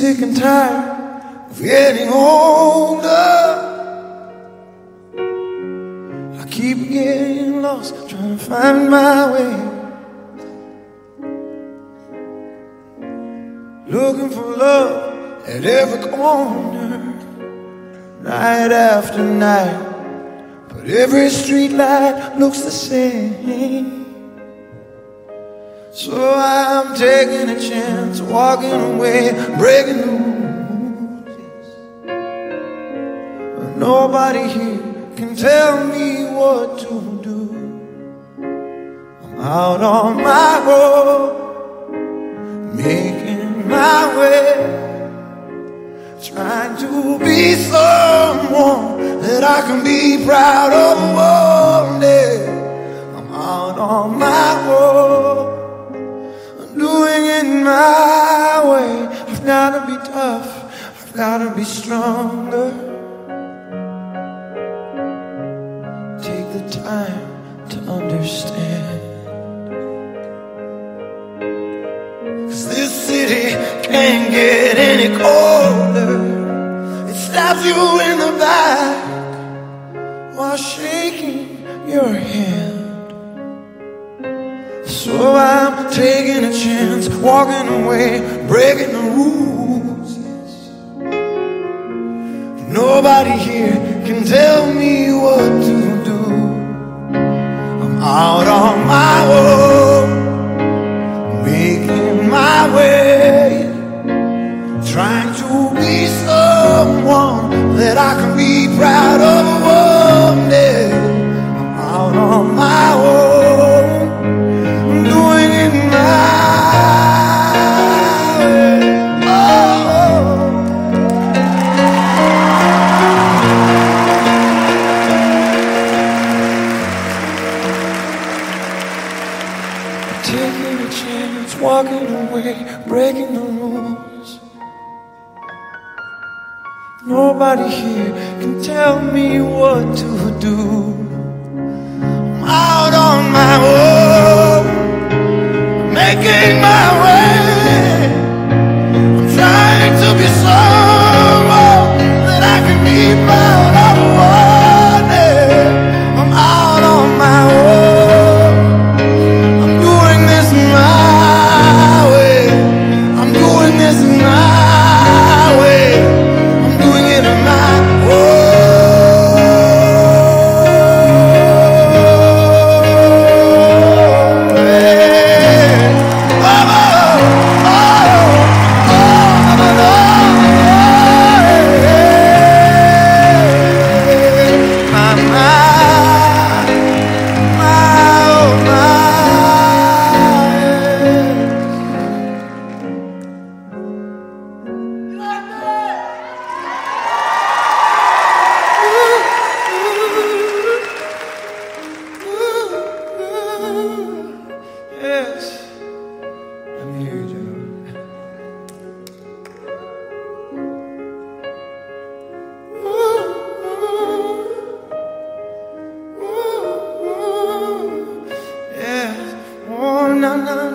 tired of getting older. I keep getting lost trying to find my way. Looking for love at every corner, night after night. But every street light looks the same. So I'm taking a chance, walking away, breaking the rules. Nobody here can tell me what to do. I'm out on my road, making my way, trying to be someone that I can be proud of one day. I'm out on my road my way. I've gotta be tough, I've gotta be stronger. Take the time to understand. Cause this city can't get any colder. It stabs you in the back while shaking your hand. I'm taking a chance, walking away, breaking the rules. Nobody here can tell me what to walking away, breaking the rules. Nobody here can tell me what to do. I'm out on my own making my way. No, no.